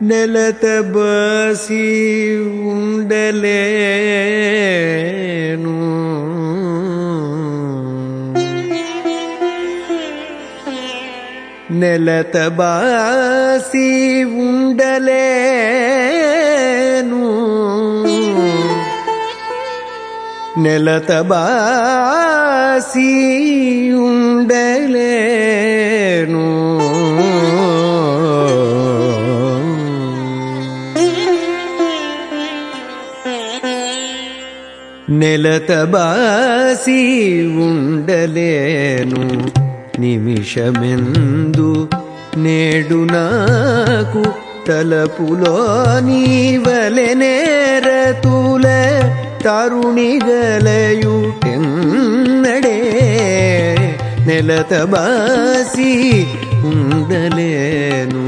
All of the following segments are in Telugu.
నెలతబసి ఉండలేను నెలతబసి ఉండలేను నెలతబసి ఉండలేను నెలత బాసి ఉండలేను నిమిషమెందు నేడు నాకు తలపులో నీవలెనేరతుల తరుణిగలయుటెన్నడే నెలత బాసి ఉండలేను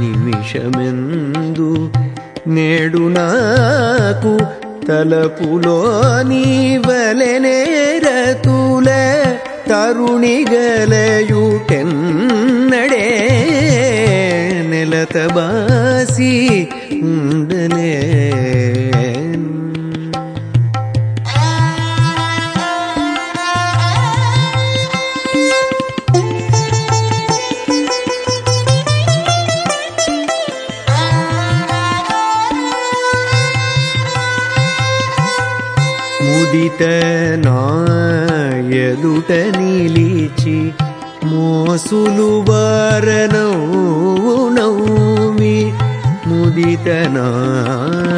నిమిషమెందు నేడు నాకు తలపులో నీవలెనేరతుల తరుణిగలయుటెన్నడే నెలత ముదిత నాయదుట నిలిచి మోసులు వారనవు నవ్వి ముదిత నాయదుట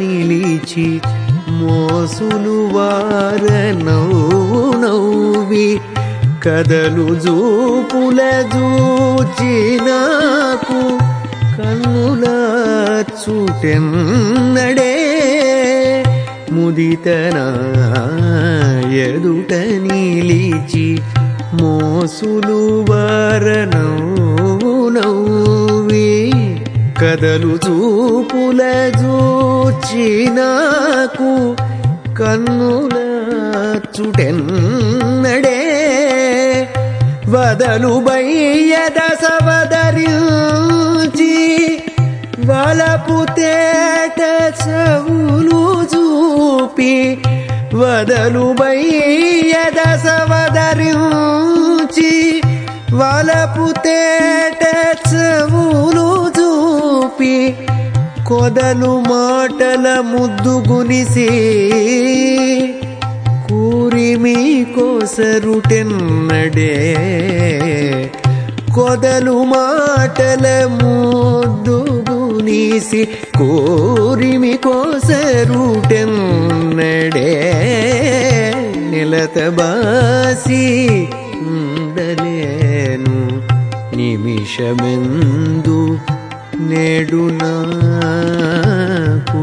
నిలిచి మోసులు వారనవు నవ్వి కదలు జూపుల జూచి నాకు కన్నుల చుటెన్నడే ముదితన ఎదుట నిలిచి మోసులు వారనవు కదలు చూపుల జూచి నాకు కన్నుల చుటెన్నడే వదలు బయ్యద సవదరించి వలపు తేట చవు వదలు బయ్యద సవదరించి వలపు తేటూలు చూపి కొదలు మాటల ముద్దు గునిసి కూరిమి కోసరుటెన్నడే. కొదలు మాటల ముద్దు గునిసి కోరిమి కోసరుటెన్నడే నిలత బాసి ఉండలేను నిమిషమెందు నేడు నాకు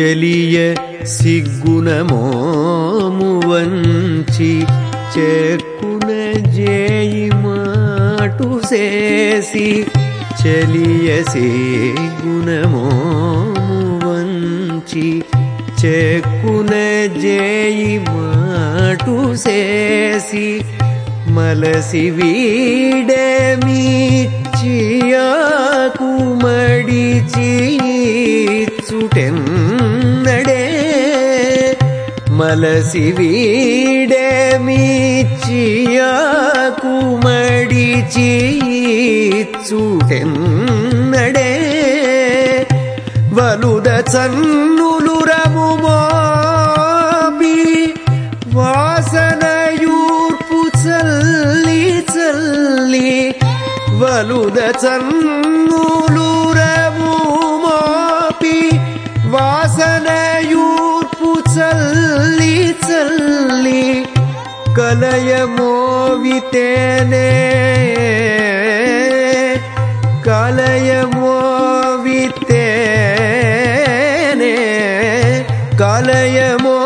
చెలియ సిగ్గున వంచి చెక్కున జేయి మాటు చేసి చెలియ సిగ్గున వంచి చెక్కున జేయి మాటు చేసి మలసి వీడమిచ్చియాకు మడిచి చుటెన్నడే మలసి వీడే మడిచి చుటెన్నడే వలుద చన్నులు రముమోబి వాసనయూర్పు చల్లి చల్లి వలుద చన్నులు ചൊല്ലി ചൊല്ലി കലയമോവിത്തേനെ കലയമോവിത്തേനെ കലയമോവിത്തേനെ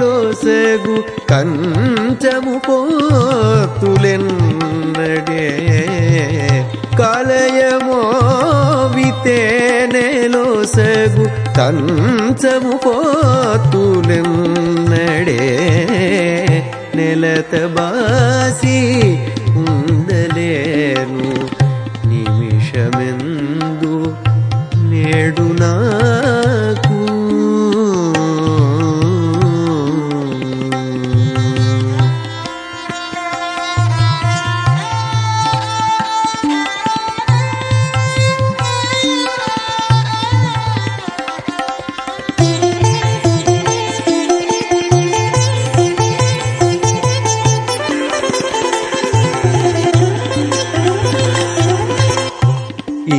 ലോസഗു കഞ്ചമു പോത്തുലെന്നടേ കലയമോ వితేనెలోసగు కంచము పోతులెన్నడే నెలత బాసి ఉండలేను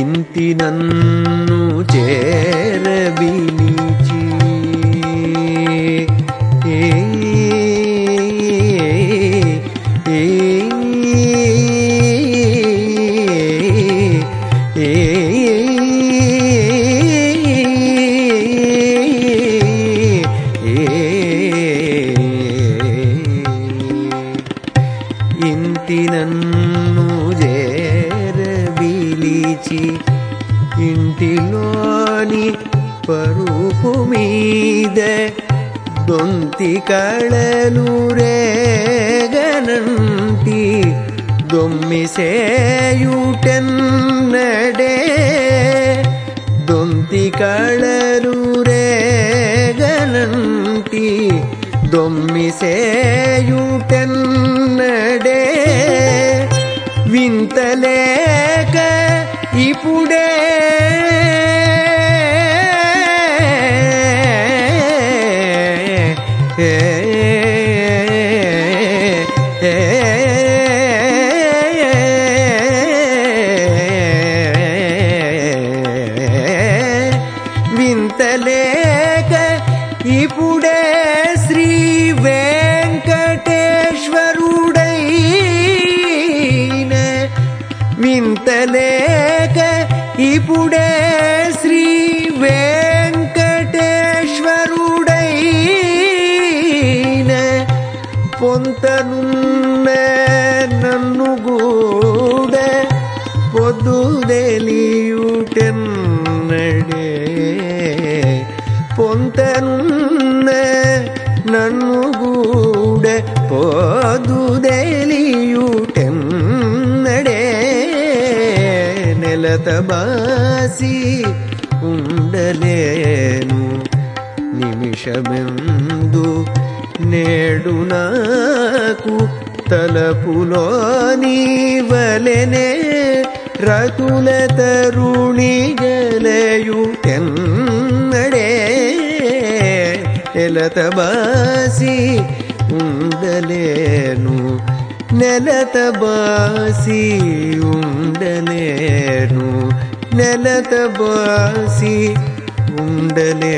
ఇంటి నన్ను చేరబిలిచి ఏ ఏ. ఇంటి నన్ను చేరబిలిచి ఇంటిలోని పరుపు మీద దొంతి కళలు రేగనంటి దొమ్మిసేయుటెన్నడే దొంతి కళలు రేగనంటి దొమ్మిసేయుటెన్నడే వింతలేక ఇప్పుడే వింతలేక ఇప్పుడు ನುನ್ನೆ ನನ್ನುಗೂಡೆ പൊതുതെലിയൂട്ടെന്നടേ പൊന്തനുന്നെ നന്നുകൂടെ പൊതുതെലിയൂട്ടെന്നടേ നിലതബാസി ഉണ്ടലേനു നിമിഷമെന്തു നേടുനാ నెలత బాసి ఉండలేను నిమిషమెందు నేడు నాకు తలపులో నీవలెనే రతుల తరుణి గలయుటెన్నడే నెలత బాసి ఉండలేను నెలత బాసి ఉండలేను నెలత బాసి ఉండలే